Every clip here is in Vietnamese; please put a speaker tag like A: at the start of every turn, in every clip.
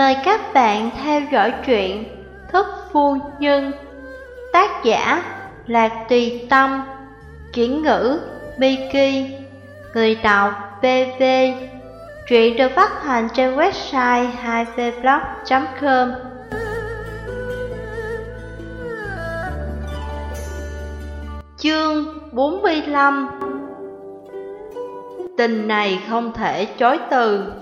A: Mời các bạn theo dõi truyện Thức Phu Nhân. Tác giả Lạc Tùy Tâm. Chuyển ngữ, Miki. Người đọc BV Truyện được phát hành trên website 2vblog.com Chương 45 Tình này không thể chối từ.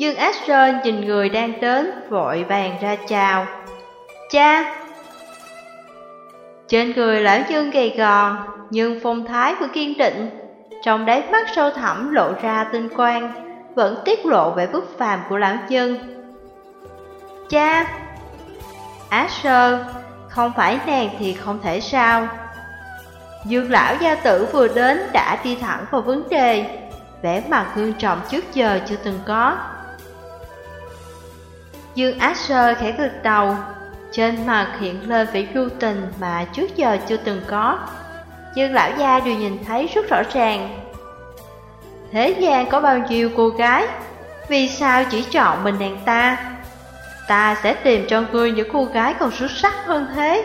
A: Dương Asher nhìn người đang đến, vội vàng ra chào. Cha! Trên người lão Dương gầy gò, nhưng phong thái của kiên định, trong đáy mắt sâu thẳm lộ ra tinh quang, vẫn tiết lộ vẻ bức phàm của lão Dương. Cha! Asher, không phải nàng thì không thể sao. Dương lão gia tử vừa đến đã đi thẳng vào vấn đề, vẻ mặt ngưng trọng trước giờ chưa từng có. Dương Asher khẽ gật đầu, trên mặt hiện lên vẻ ru tình mà trước giờ chưa từng có. Dương lão gia đều nhìn thấy rất rõ ràng. Thế gian có bao nhiêu cô gái, vì sao chỉ chọn mình nàng ta? Ta sẽ tìm cho ngươi những cô gái còn xuất sắc hơn thế.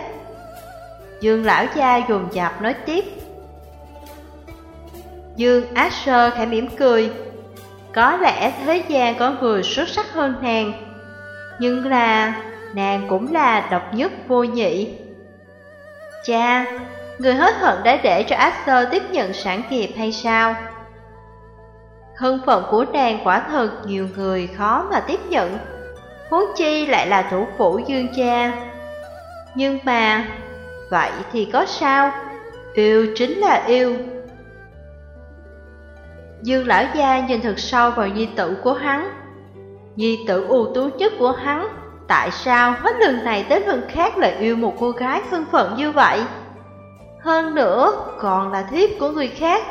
A: Dương lão gia dồn dạp nói tiếp. Dương Asher khẽ mỉm cười. Có lẽ thế gian có người xuất sắc hơn nàng nhưng là nàng cũng là độc nhất vô nhị. Cha, người hết hận đã để cho Axel tiếp nhận sản nghiệp hay sao? Thân phận của nàng quả thật nhiều người khó mà tiếp nhận, huống chi lại là thủ phủ dương cha. Nhưng mà, vậy thì có sao? Yêu chính là yêu. Dương lão gia nhìn thật sâu vào di tử của hắn, Nhi tử ưu tú nhất của hắn, Tại sao hết lần này tới lần khác lại yêu một cô gái thân phận như vậy? Hơn nữa, còn là thiếp của người khác.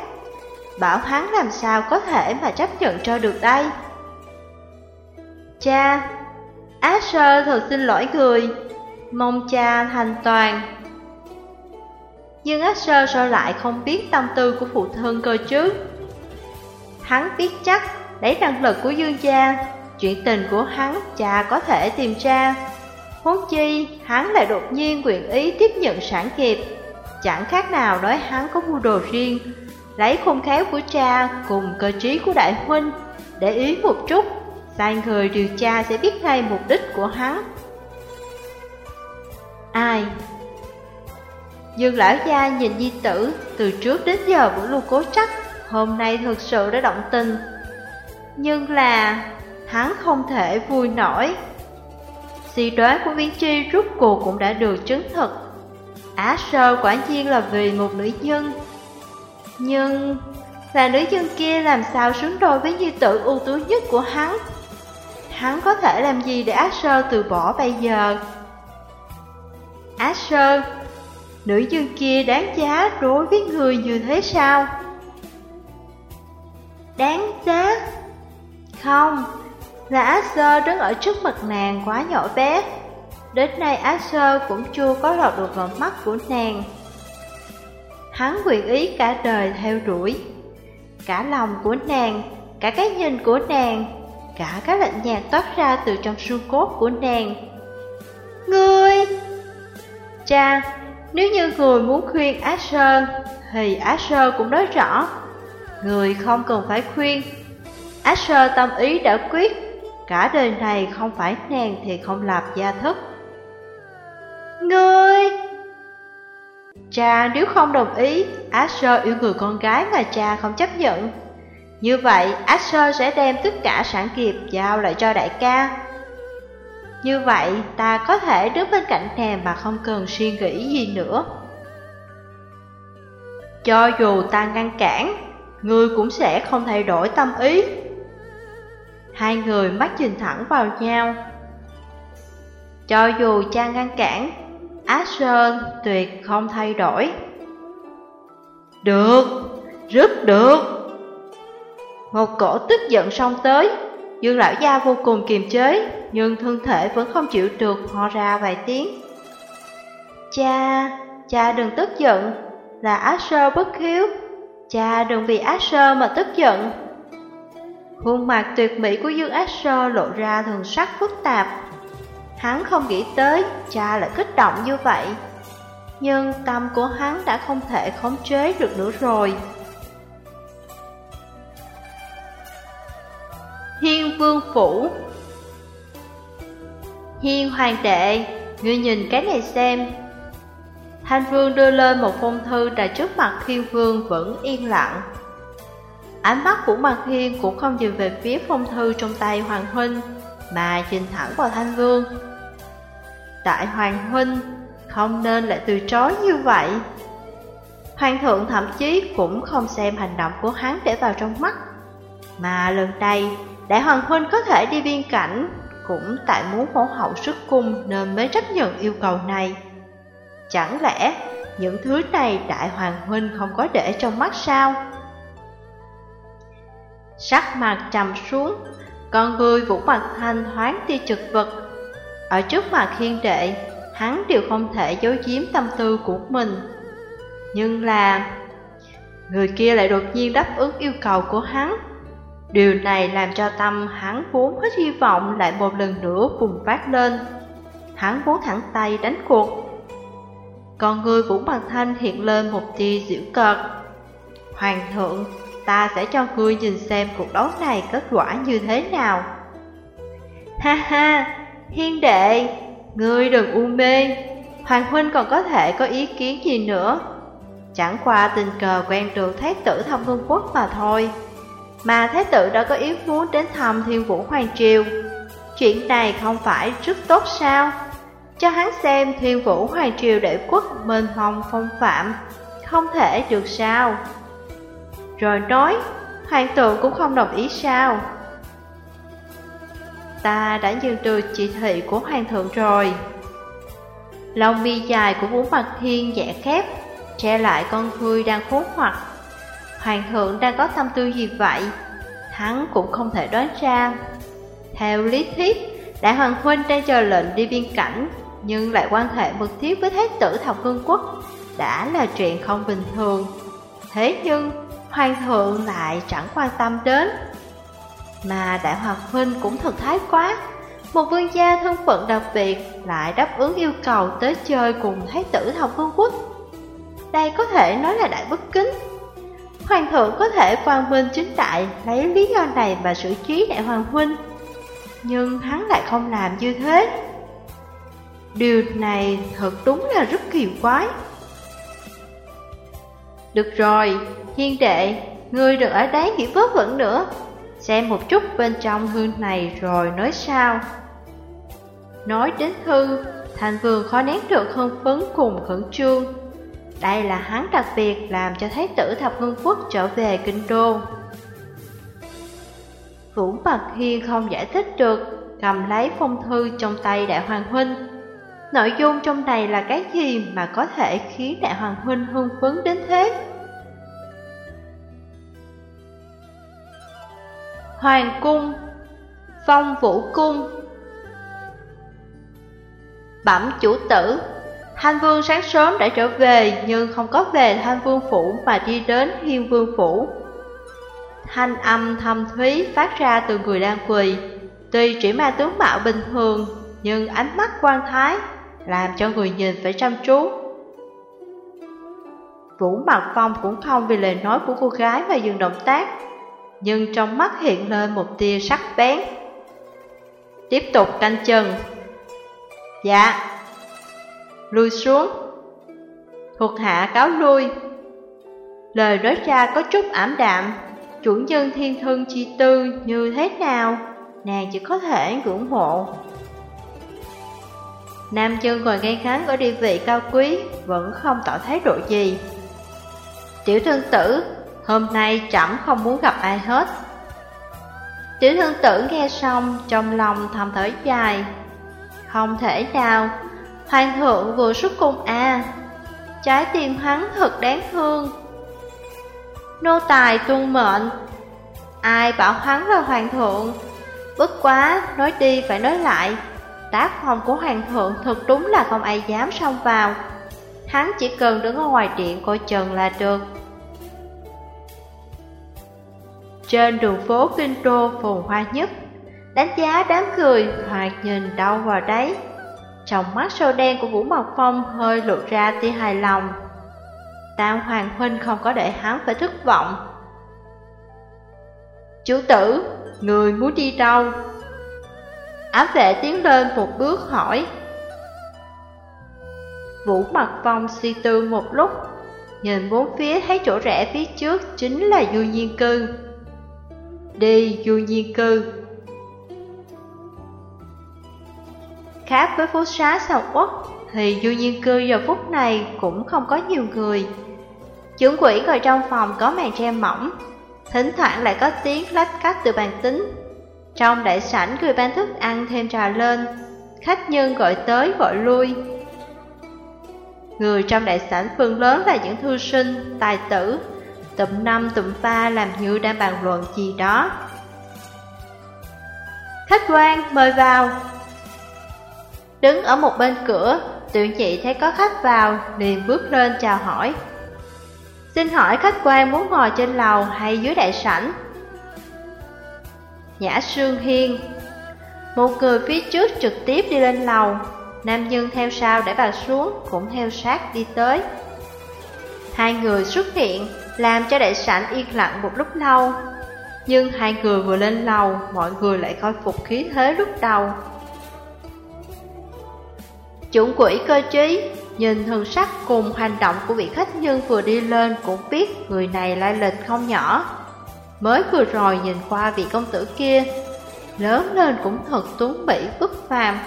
A: Bảo hắn làm sao có thể mà chấp nhận cho được đây? Cha, Asher thật xin lỗi người. Mong cha thành toàn. Nhưng Asher sao lại không biết tâm tư của phụ thân cơ chứ? Hắn biết chắc lấy năng lực của dương gia. Chuyện tình của hắn cha có thể tìm ra. Huống chi hắn lại đột nhiên nguyện ý tiếp nhận sản nghiệp. Chẳng khác nào nói hắn có mưu đồ riêng Lấy khôn khéo của cha cùng cơ trí của đại huynh Để ý một chút Sai người điều tra sẽ biết ngay mục đích của hắn. Ai? Dương lão gia nhìn di tử Từ trước đến giờ vẫn luôn cố chắc, Hôm nay thực sự đã động tình. Nhưng là hắn không thể vui nổi. Suy đoán của Viễn Chi rút cuộc cũng đã được chứng thực. Á sơ quả nhiên là vì một nữ nhân. Nhưng là nữ nhân kia làm sao xứng đôi với như tử ưu tú nhất của hắn. Hắn có thể làm gì để Á sơ từ bỏ bây giờ? Á sơ, nữ nhân kia đáng giá đối với người như thế sao? Đáng giá? Không, là Asher đứng ở trước mặt nàng quá nhỏ bé. Đến nay Asher cũng chưa có lọt được vào mắt của nàng. Hắn nguyện ý cả đời theo đuổi. Cả lòng của nàng, cả cái nhìn của nàng, cả cái lạnh nhạt toát ra từ trong xương cốt của nàng. Ngươi! Cha, nếu như người muốn khuyên Asher, thì Asher cũng nói rõ. Người không cần phải khuyên. Asher tâm ý đã quyết Cả đời này không phải nàng thì không làm gia thức Ngươi! Cha, nếu không đồng ý, Asher yêu người con gái mà cha không chấp nhận. Như vậy, Asher sẽ đem tất cả sản nghiệp giao lại cho đại ca. Như vậy, ta có thể đứng bên cạnh nàng mà không cần suy nghĩ gì nữa. Cho dù ta ngăn cản, Ngươi cũng sẽ không thay đổi tâm ý. Hai người mắt nhìn thẳng vào nhau. Cho dù cha ngăn cản Asher tuyệt không thay đổi. Được, rất được. Một cổ tức giận xông tới Dương lão gia vô cùng kiềm chế Nhưng thân thể vẫn không chịu được ho ra vài tiếng. Cha, cha đừng tức giận Là Asher bất hiếu. Cha đừng vì Asher mà tức giận. Khuôn mặt tuyệt mỹ của Dương Ác Sơ lộ ra thần sắc phức tạp. Hắn không nghĩ tới cha lại kích động như vậy. Nhưng tâm của hắn đã không thể khống chế được nữa rồi. Hiên Vương Phủ Hiên Hoàng đệ, ngươi nhìn cái này xem. Thanh Vương đưa lên một phong thư đặt trước mặt hiên Vương vẫn yên lặng. Ánh mắt của Mạc Hiên cũng không nhìn về phía phong thư trong tay Hoàng Huynh, mà nhìn thẳng vào Thanh Vương. Đại Hoàng Huynh, không nên lại từ chối như vậy. Hoàng thượng thậm chí cũng không xem hành động của hắn để vào trong mắt. Mà lần này, Đại Hoàng Huynh có thể đi biên cảnh, cũng tại muốn phổ hậu sức cung nên mới chấp nhận yêu cầu này. Chẳng lẽ những thứ này Đại Hoàng Huynh không có để trong mắt sao? Sắc mặt trầm xuống, con người Vũ Mặt Thanh thoáng tia trực vật. Ở trước mặt hiên đệ, hắn đều không thể giấu giếm tâm tư của mình. Nhưng là... Người kia lại đột nhiên đáp ứng yêu cầu của hắn. Điều này làm cho tâm hắn vốn hết hy vọng lại một lần nữa bùng phát lên. Hắn vốn thẳng tay đánh cuộc. Còn người Vũ Bằng Thanh hiện lên một tia dữ cợt. Hoàng thượng ta sẽ cho ngươi nhìn xem cuộc đấu này kết quả như thế nào. Ha ha, hiên đệ, ngươi đừng u mê, Hoàng huynh còn có thể có ý kiến gì nữa. Chẳng qua tình cờ quen được Thái tử thăm vương quốc mà thôi. Mà Thái tử đã có ý muốn đến thăm thiên vũ Hoàng Triều. Chuyện này không phải rất tốt sao? Cho hắn xem thiên vũ Hoàng Triều đệ quốc mênh mông phong phạm, không thể được sao? Rồi nói, hoàng thượng cũng không đồng ý sao? Ta đã nhận được chỉ thị của hoàng thượng rồi. Lòng mi dài của Vũ Mặt Thiên dạ khép, che lại con ngươi đang khốn hoặc. Hoàng thượng đang có tâm tư gì vậy? Hắn cũng không thể đoán ra. Theo lý thuyết, Đại Hoàng Huynh đang chờ lệnh đi biên cảnh, nhưng lại quan hệ mật thiết với Thái tử Thập cương Quốc, đã là chuyện không bình thường. Thế nhưng, hoàng thượng lại chẳng quan tâm đến. Mà đại hoàng huynh cũng thật thái quá, một vương gia thân phận đặc biệt lại đáp ứng yêu cầu tới chơi cùng thái tử thập vương quốc. Đây có thể nói là đại bất kính. Hoàng thượng có thể quan minh chính đại lấy lý do này mà xử trí đại hoàng huynh, nhưng hắn lại không làm như thế. Điều này thật đúng là rất kỳ quái. Được rồi, Hiên đệ, ngươi đừng ở đấy nghĩ vớ vẩn nữa. Xem một chút bên trong hương này rồi nói sao Nói đến thư, thành vương khó nén được hưng phấn cùng khẩn trương. Đây là hắn đặc biệt làm cho Thái tử Thập Hương Quốc trở về kinh đô. Vũ Bạc Hiên không giải thích được Cầm lấy phong thư trong tay Đại Hoàng Huynh. Nội dung trong này là cái gì mà có thể khiến Đại Hoàng Huynh hưng phấn đến thế? Hoàng cung, Phong vũ cung. Bẩm chủ tử, Thanh vương sáng sớm đã trở về Nhưng không có về thanh vương phủ Mà đi đến hiên vương phủ. Thanh âm thâm thúy phát ra từ người đang quỳ. Tuy chỉ ma tướng mạo bình thường, Nhưng ánh mắt quan thái làm cho người nhìn phải chăm chú Vũ Mặt Phong cũng không vì lời nói của cô gái mà dừng động tác nhưng trong mắt hiện lên một tia sắc bén. Tiếp tục canh chừng. Dạ. Lui xuống. Thuộc hạ cáo lui. Lời nói ra có chút ảm đạm, chủ nhân thiên thân chi tư như thế nào, nàng chỉ có thể ngưỡng mộ. Nam chân ngồi ngay ngắn ở địa vị cao quý, vẫn không tỏ thái độ gì. Tiểu thân tử Hôm nay chẳng không muốn gặp ai hết. Tiểu thương tử nghe xong Trong lòng thầm thở dài. Không thể nào Hoàng thượng vừa xuất cung à Trái tim hắn thật đáng thương. Nô tài tuân mệnh Ai bảo hắn là hoàng thượng? Bất quá, nói đi phải nói lại Tác phong của hoàng thượng thật đúng là không ai dám xông vào. Hắn chỉ cần đứng ở ngoài điện coi chừng là được. Trên đường phố Kinh Đô phồn hoa nhất Đánh giá đám cười hoặc nhìn đâu vào đấy Trong mắt sâu đen của Vũ Mộc Phong hơi lộ ra tia hài lòng. Tam Hoàng Huynh không có để hắn phải thất vọng. Chú tử, người muốn đi đâu? Ám vệ tiến lên một bước hỏi. Vũ Mặt Phong suy tư một lúc, Nhìn bốn phía thấy chỗ rẽ phía trước chính là du nhiên cư. Đi, du nhiên cư. Khác với phố xá sầu quốc, Thì du nhiên cư giờ phút này cũng không có nhiều người. Chứng quỷ ngồi trong phòng có màn tre mỏng, Thỉnh thoảng lại có tiếng lách cách từ bàn tính. Trong đại sảnh người ban thức ăn thêm trà lên. Khách nhân gọi tới gọi lui. Người trong đại sảnh phần lớn là những thư sinh, tài tử. Tụm năm tụm ba làm như đang bàn luận gì đó. Khách quan mời vào. Đứng ở một bên cửa, tiểu nhị thấy có khách vào liền bước lên chào hỏi. Xin hỏi khách quan muốn ngồi trên lầu hay dưới đại sảnh? Nhã Sương Hiên. Một người phía trước trực tiếp đi lên lầu, Nam nhân theo sau để bà xuống, cũng theo sát đi tới. Hai người xuất hiện, làm cho đại sảnh yên lặng một lúc lâu. Nhưng hai người vừa lên lầu, mọi người lại khôi phục khí thế lúc đầu. Chủng quỷ cơ trí, Nhìn thần sắc cùng hành động của vị khách nhân vừa đi lên cũng biết người này lai lịch không nhỏ. Mới vừa rồi nhìn qua vị công tử kia, lớn lên cũng thật tuấn mỹ bất phàm.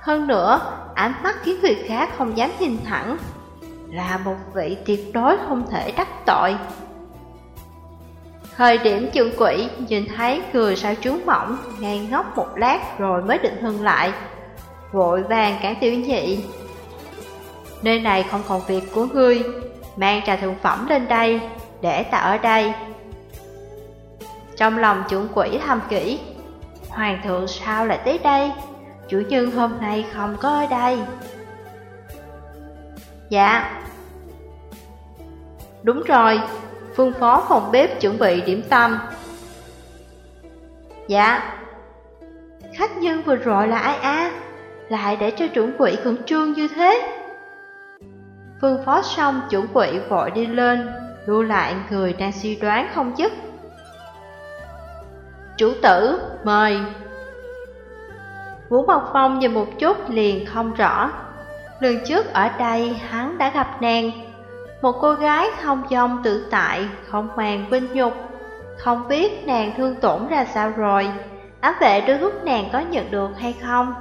A: Hơn nữa, ánh mắt khiến người khác không dám nhìn thẳng, là một vị tuyệt đối không thể đắc tội. Thời điểm trường quỷ nhìn thấy người sao trướng mỏng, ngang ngốc một lát rồi mới định hưng lại, vội vàng cản tiểu nhị Nơi này không còn việc của ngươi Mang trà thượng phẩm lên đây Để ta ở đây trong lòng trưởng quỷ thầm kỹ, Hoàng thượng sao lại tới đây? Chủ nhân hôm nay không có ở đây. Dạ. Đúng rồi, Phương phó phòng bếp chuẩn bị điểm tâm. Dạ. Khách nhân vừa rồi là ai a? Lại để cho trưởng quỷ khẩn trương như thế. Phương phó xong chuẩn quỷ vội đi lên, Lưu lại người đang suy đoán không dứt. Chủ tử, mời. Vũ Mộc Phong nhìn một chút liền không rõ. Lần trước ở đây hắn đã gặp nàng. Một cô gái không dông tự tại, không màng vinh nhục. Không biết nàng thương tổn ra sao rồi. Ám vệ đôi hút nàng có nhận được hay không?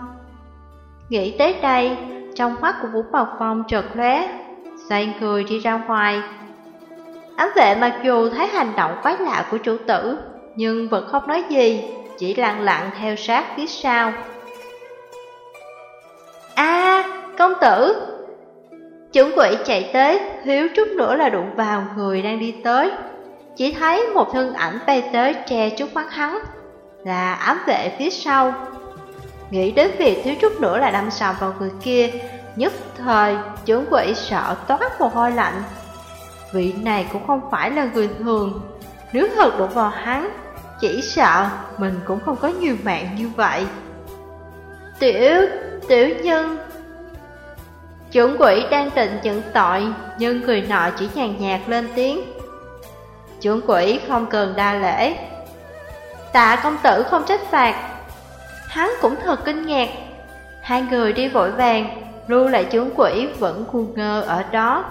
A: Nghĩ tới đây, trong mắt của Vũ Mộc Phong trượt lóe xoay người đi ra ngoài. Ám vệ mặc dù thấy hành động quái lạ của chủ tử, nhưng vẫn không nói gì, chỉ lặng lặng theo sát phía sau. A, công tử! Chuẩn quỷ chạy tới, thiếu chút nữa là đụng vào người đang đi tới. Chỉ thấy một thân ảnh bay tới che trước mắt hắn, là ám vệ phía sau. Nghĩ đến việc thiếu chút nữa là đâm sầm vào người kia, Nhất thời, trưởng quỷ sợ toát mồ hôi lạnh. Vị này cũng không phải là người thường, nếu thật đụng vào hắn, chỉ sợ mình cũng không có nhiều mạng như vậy. Tiểu, tiểu nhân chưởng quỷ đang tịnh nhận tội, nhưng người nọ chỉ nhàn nhạt lên tiếng. chưởng quỷ không cần đa lễ. Tạ công tử không trách phạt. Hắn cũng thật kinh ngạc. Hai người đi vội vàng, lưu lại chưởng quỷ vẫn ngu ngơ ở đó.